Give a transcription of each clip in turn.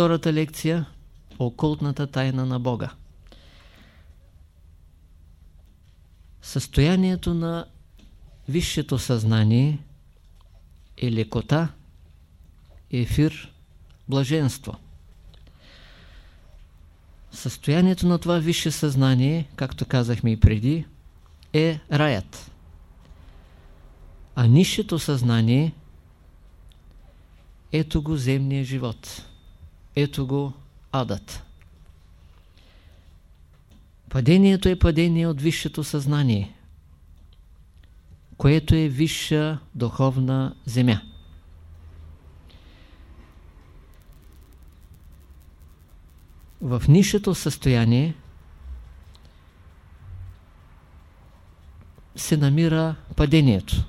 втората лекция – Окултната тайна на Бога. Състоянието на висшето съзнание е лекота, ефир, блаженство. Състоянието на това висше съзнание, както казахме и преди, е раят. А нишето съзнание ето го земния живот. Ето го адът. Падението е падение от висшето съзнание, което е висша духовна земя. В нишето състояние се намира падението.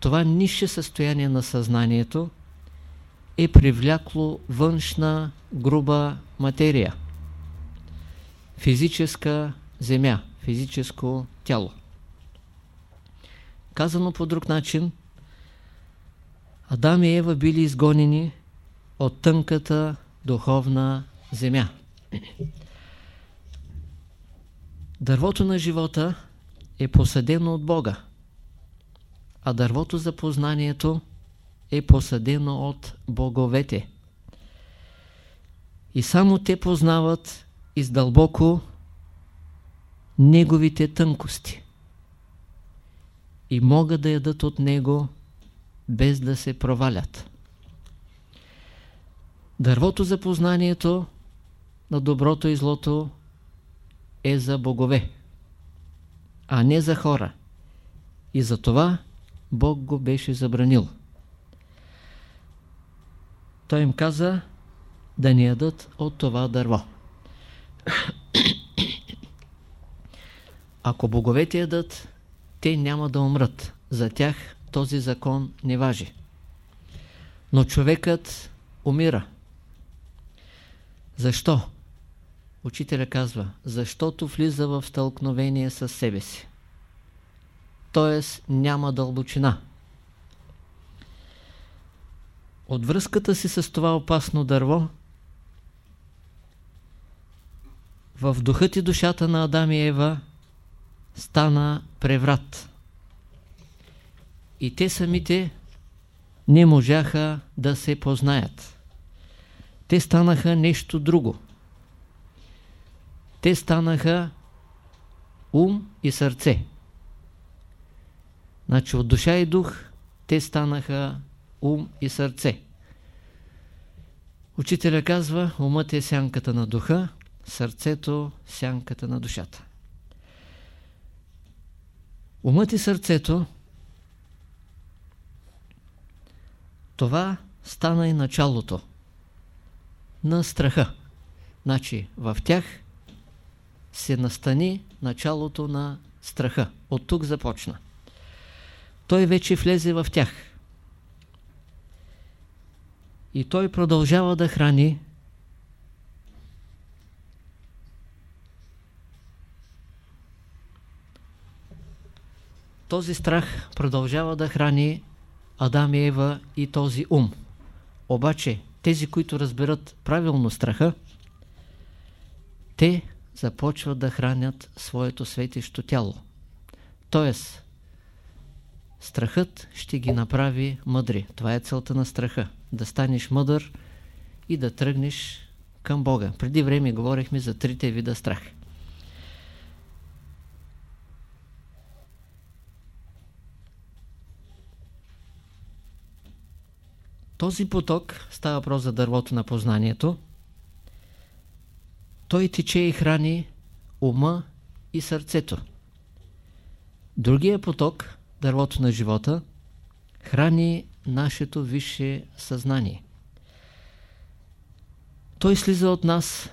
Това нише състояние на съзнанието е привлякло външна груба материя, физическа земя, физическо тяло. Казано по друг начин, Адам и Ева били изгонени от тънката духовна земя. Дървото на живота е посадено от Бога, а дървото за познанието е посадено от боговете. И само те познават издълбоко неговите тънкости и могат да ядат от него без да се провалят. Дървото за познанието на доброто и злото е за богове, а не за хора. И за това Бог го беше забранил. Той им каза да ни ядат от това дърво. Ако боговете ядат, те няма да умрат. За тях този закон не важи. Но човекът умира. Защо? Учителя казва, защото влиза в стълкновение с себе си. Тоест няма дълбочина. От връзката си с това опасно дърво, в духът и душата на Адам и Ева стана преврат. И те самите не можаха да се познаят. Те станаха нещо друго. Те станаха ум и сърце. Значи от душа и дух те станаха ум и сърце. Учителя казва, умът е сянката на духа, сърцето сянката на душата. Умът и сърцето това стана и началото на страха. Значи в тях се настани началото на страха. От тук започна. Той вече влезе в тях. И той продължава да храни този страх продължава да храни Адам и Ева и този ум. Обаче, тези, които разберат правилно страха, те започват да хранят своето светещо тяло. Тоест, страхът ще ги направи мъдри. Това е целта на страха. Да станеш мъдър и да тръгнеш към Бога. Преди време говорихме за трите вида страх. Този поток, става въпрос за дървото на познанието, той тече и храни ума и сърцето. Другия поток, дървото на живота, храни нашето висше съзнание. Той слиза от нас,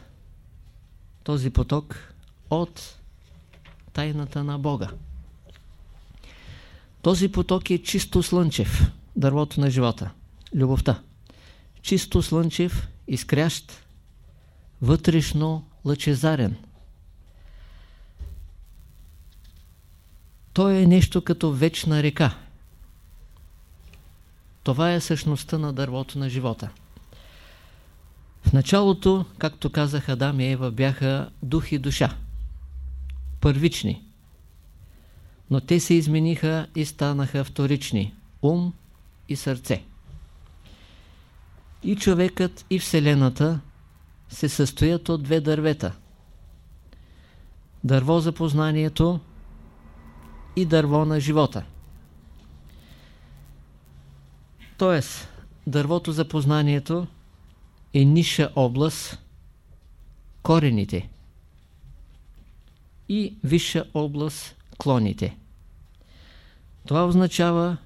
този поток, от тайната на Бога. Този поток е чисто слънчев, дървото на живота любовта. Чисто слънчев, изкрящ, вътрешно лъчезарен. Той е нещо като вечна река. Това е същността на дървото на живота. В началото, както казах, Адам и Ева бяха дух и душа. Първични. Но те се измениха и станаха вторични. Ум и сърце. И човекът, и Вселената се състоят от две дървета. Дърво за познанието и дърво на живота. Тоест, дървото за познанието е ниша област, корените и висша област, клоните. Това означава,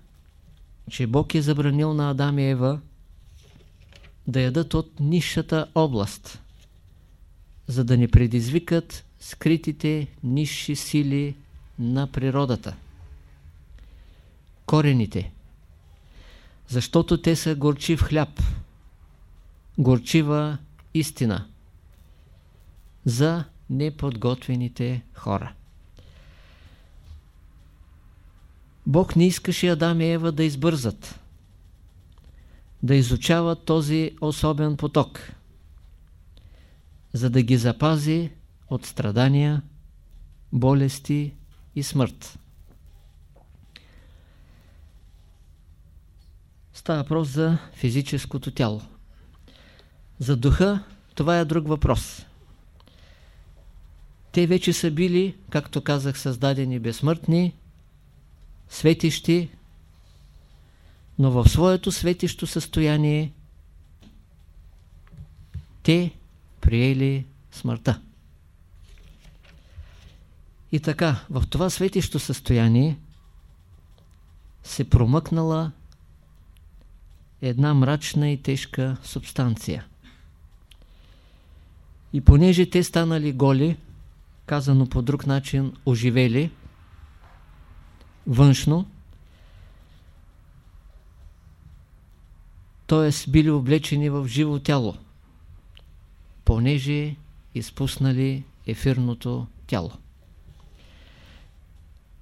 че Бог е забранил на Адам и Ева да ядат от нишата област, за да не предизвикат скритите нисши сили на природата. Корените. Защото те са горчив хляб, горчива истина за неподготвените хора. Бог не искаше Адам и Ева да избързат, да изучават този особен поток, за да ги запази от страдания, болести и смърт. Става въпрос за физическото тяло. За духа това е друг въпрос. Те вече са били, както казах, създадени безсмъртни, светищи, но в своето светищо състояние те приели смъртта. И така, в това светищо състояние се промъкнала една мрачна и тежка субстанция. И понеже те станали голи, казано по друг начин, оживели, външно, т.е. били облечени в живо тяло, понеже изпуснали ефирното тяло.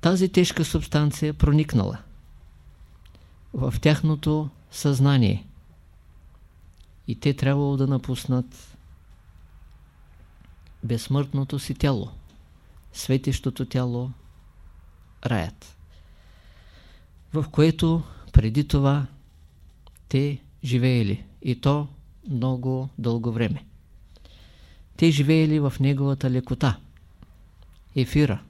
Тази тежка субстанция проникнала в тяхното съзнание и те трябвало да напуснат безсмъртното си тяло, светещото тяло, раят, в което преди това те живеели и то много дълго време. Те живеели в неговата лекота, ефира,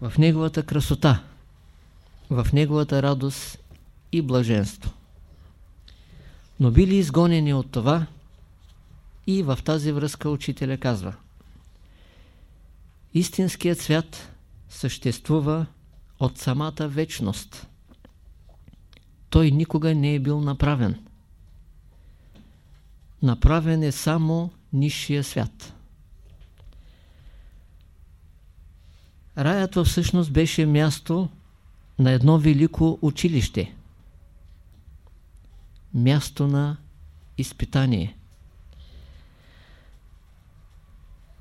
в неговата красота, в неговата радост и блаженство. Но били изгонени от това и в тази връзка учителя казва Истинският свят съществува от самата вечност. Той никога не е бил направен. Направен е само нисшия свят. Раят всъщност беше място на едно велико училище. Място на изпитание.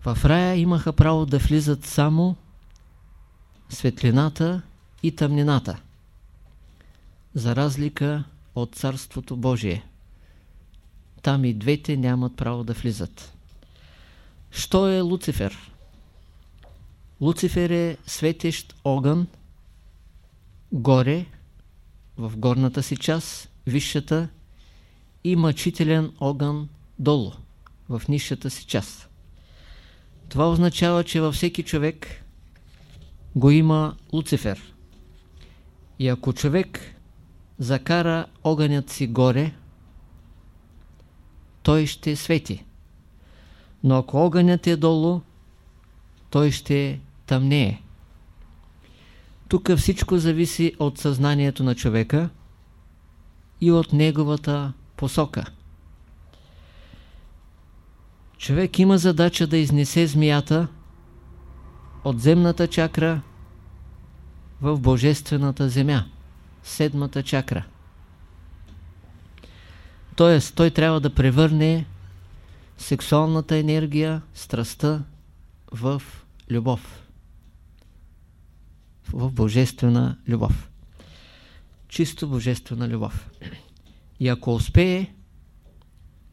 В рая имаха право да влизат само светлината и тъмнината, за разлика от Царството Божие. Там и двете нямат право да влизат. Що е Луцифер? Луцифер е светещ огън горе, в горната си част, висшата, и мъчителен огън долу, в нишата си част. Това означава, че във всеки човек го има Луцифер. И ако човек закара огънят си горе, той ще свети. Но ако огънят е долу, той ще тъмнее. Тук всичко зависи от съзнанието на човека и от неговата посока. Човек има задача да изнесе змията от земната чакра в божествената земя, седмата чакра. Тоест, той трябва да превърне сексуалната енергия, страстта в любов. В божествена любов. Чисто божествена любов. И ако успее,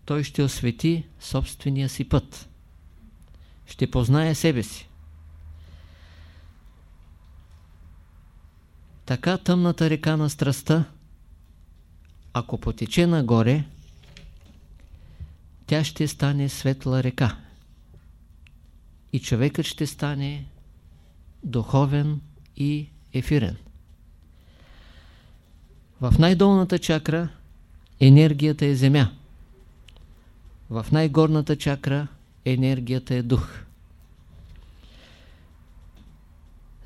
той ще освети собствения си път. Ще познае себе си. Така тъмната река на страста, ако потече нагоре, тя ще стане светла река. И човекът ще стане духовен и ефирен. В най-долната чакра енергията е земя. В най-горната чакра енергията е дух.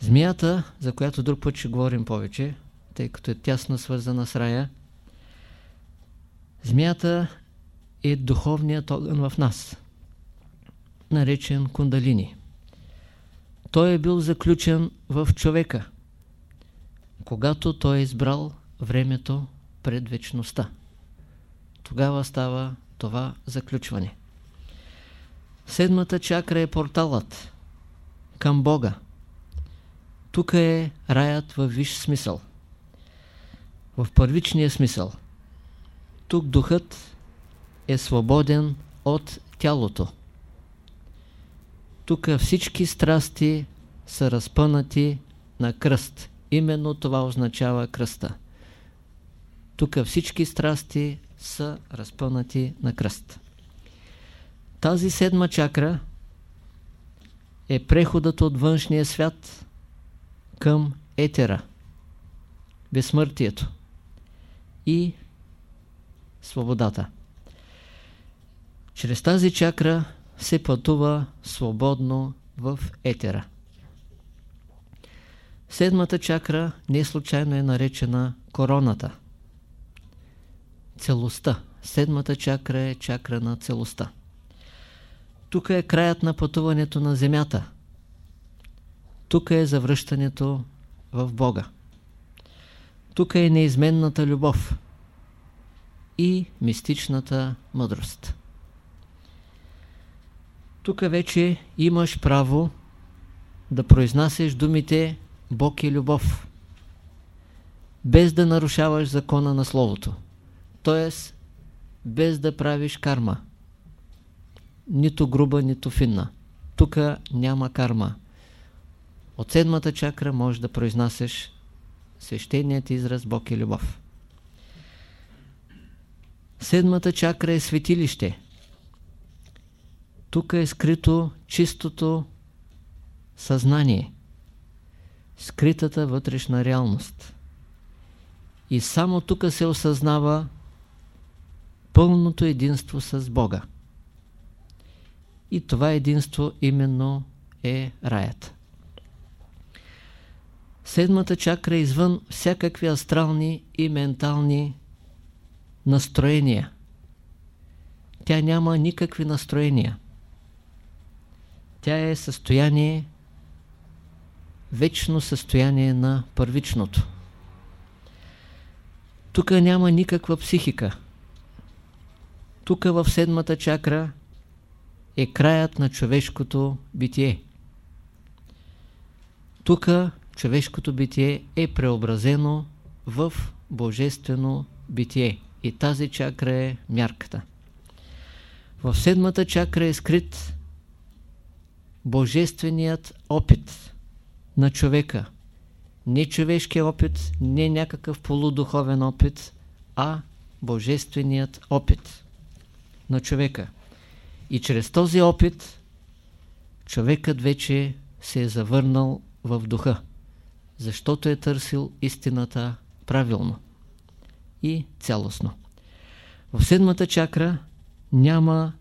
Змията, за която друг път ще говорим повече, тъй като е тясно свързана с рая, змията е духовният огън в нас, наречен кундалини. Той е бил заключен в човека, когато той е избрал времето пред вечността. Тогава става това заключване. Седмата чакра е порталът към Бога. Тук е раят във виш смисъл. В първичния смисъл. Тук духът е свободен от тялото. Тук всички страсти са разпънати на кръст. Именно това означава кръста. Тук всички страсти са разпънати на кръст. Тази седма чакра е преходът от външния свят към етера, безсмъртието и свободата. Чрез тази чакра се пътува свободно в етера. Седмата чакра не случайно е наречена короната. Целостта. Седмата чакра е чакра на целостта. Тук е краят на пътуването на Земята. Тук е завръщането в Бога. Тук е неизменната любов и мистичната мъдрост. Тук вече имаш право да произнасяш думите Бог е любов, без да нарушаваш закона на Словото, т.е. без да правиш карма нито груба, нито финна. Тук няма карма. От седмата чакра можеш да произнасяш свещеният израз Бог и любов. Седмата чакра е светилище. Тук е скрито чистото съзнание, скритата вътрешна реалност. И само тук се осъзнава пълното единство с Бога. И това единство именно е раят. Седмата чакра е извън всякакви астрални и ментални настроения. Тя няма никакви настроения. Тя е състояние, вечно състояние на първичното. Тук няма никаква психика. Тук в седмата чакра е краят на човешкото битие. Тук човешкото битие е преобразено в божествено битие. И тази чакра е мярката. В седмата чакра е скрит божественият опит на човека. Не човешкият опит, не някакъв полудуховен опит, а божественият опит на човека. И чрез този опит човекът вече се е завърнал в духа, защото е търсил истината правилно и цялостно. В седмата чакра няма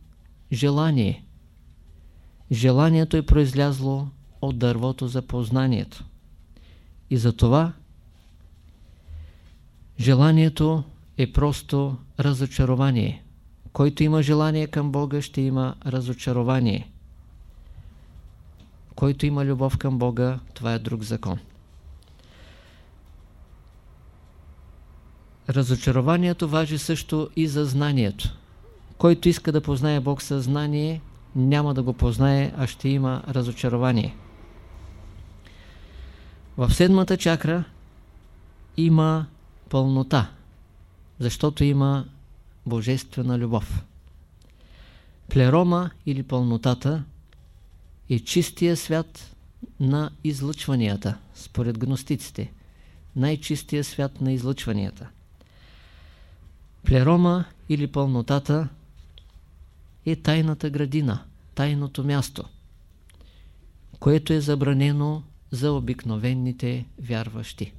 желание. Желанието е произлязло от дървото за познанието. И затова желанието е просто разочарование. Който има желание към Бога, ще има разочарование. Който има любов към Бога, това е друг закон. Разочарованието важи също и за знанието. Който иска да познае Бог със знание, няма да го познае, а ще има разочарование. В седмата чакра има пълнота, защото има божествена любов. Плерома или пълнотата е чистия свят на излъчванията, според гностиците. Най-чистия свят на излъчванията. Плерома или пълнотата е тайната градина, тайното място, което е забранено за обикновените вярващи.